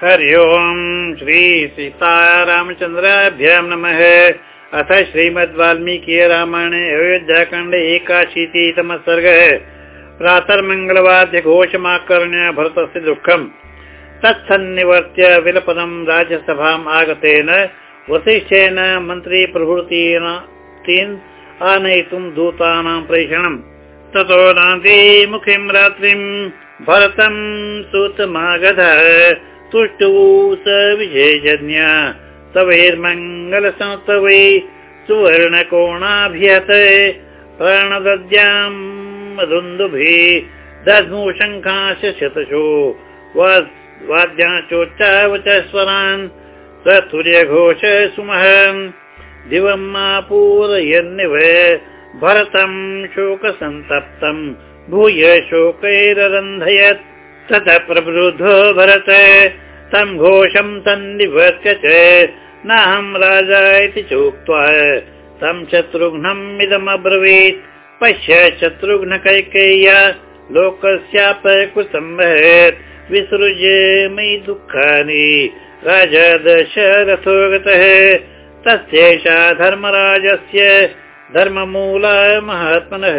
हरि ओम् श्री सीतारामचन्द्राभ्यां नमः। अथ श्रीमद् वाल्मीकि रामायणे अयोध्याखण्डे एकाशीतितमः सर्गः प्रातर्मङ्गलवाद्य घोषमाकर्ण्य भरतस्य दुःखम्। तत्सन्निवर्त्य विलपदं राज्यसभाम् आगतेन वसिष्ठेन मन्त्री प्रभृतीन् आनयितुं दूतानां प्रेषणम्। ततो नान्ति मुखीं रात्रिं भरतं सुतमागध तुष्टु स विजयजन्य। तवैर्मङ्गलसंस्तवै सुवर्णकोणाभ्यत पर्णदद्याम् मधुन्दुभिः दध्मु शङ्खाश शतशो वाद्याचोच्चावच स्वरान् स तुर्यघोष सुमहन्। दिवम् आपूरयन्निव भरतम् शोकसन्तप्तम् भूय शोकैररन्धयत् ततः प्रवृद्धो भरत। तं घोषं तन्निवर्त्य च नाहं राजा इति चोक्त्वा तं शत्रुघ्नम् इदमब्रवीत् पश्य शत्रुघ्न कैकेय्य लोकस्यापकुसंवहत् विसृज्य मयि दुःखानि। राजा दशरथो गतः तस्यैषा धर्मराजस्य धर्ममूला महात्मनः।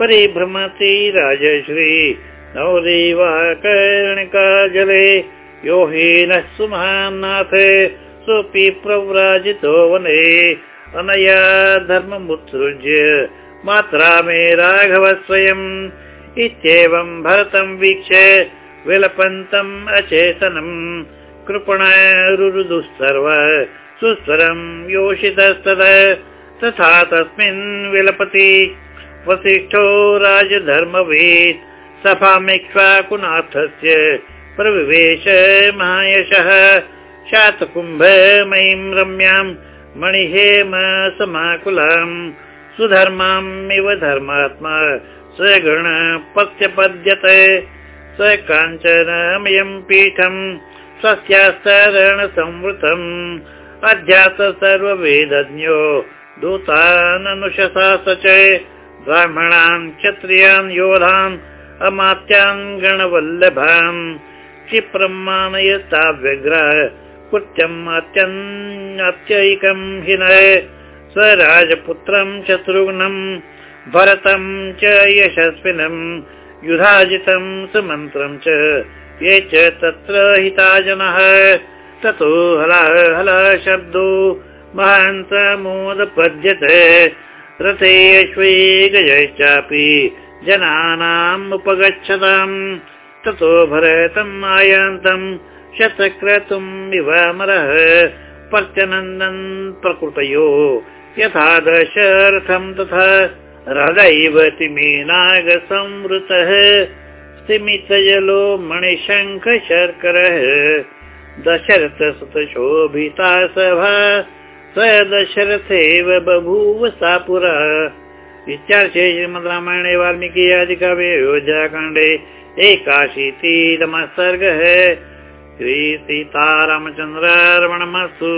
परिभ्रमति राजश्री नवदेवाकर्णिका जले यो हीनः सुमहान्नाथ सोऽपि प्रव्राजितो वने। अनया धर्ममुत्सृज्य मात्रा मे राघव स्वयम्। इत्येवं भरतं वीक्ष्य विलपन्तम् अचेतनम् कृपणरुरुदुः सुस्वरम् योषितस्तद। तथा तस्मिन् विलपति। वसिष्ठो राजधर्मवेत् सफामिक्ष्वाकुनाथस्य प्रविवेश महायशः शातकुम्भमयीं रम्यां मणिहेम समाकुलम्। सुधर्मामिव धर्मात्मा स गण पत्यपद्यत स काञ्चनमयम् पीठम् स्वस्यास्तरण संवृतम्। अध्यास सर्ववेदज्ञो दूताननुशसास च ब्राह्मणान् क्षत्रियान् योधान् अमात्यान् गणवल्लभान् क्षिप्रं मानयता व्यग्र कृत्यम् अत्यन्त्यैकम् हिनय स्वराजपुत्रं शत्रुघ्नम् भरतं च यशस्विनम् युधाजितं सुमन्त्रं च ये च तत्र हिता जनः ततो हलः हलः शब्दो महान्त मोदपद्यते रथे अश्वे गजश्चापि जनानाम् उपगच्छताम्। ततो भरतम् आयान्तम् शतक्रतुम् इवामरः प्रत्यनन्दन् प्रकृतयो यथा दशरथम् तथा हृदैव तिमीनागसंवृतः। स्तिमितजलो मणिशङ्ख शर्करः दशरथ सुतशोभिता सभा। स दशरथेव बभूव सा पुरा इत्यार्थे श्रीमद् रामायणे वाल्मीकि आदिकवे अयोध्याकाण्डे एकाशीतितमः सर्गः। श्री सीतारामचन्द्रार्पणमस्तु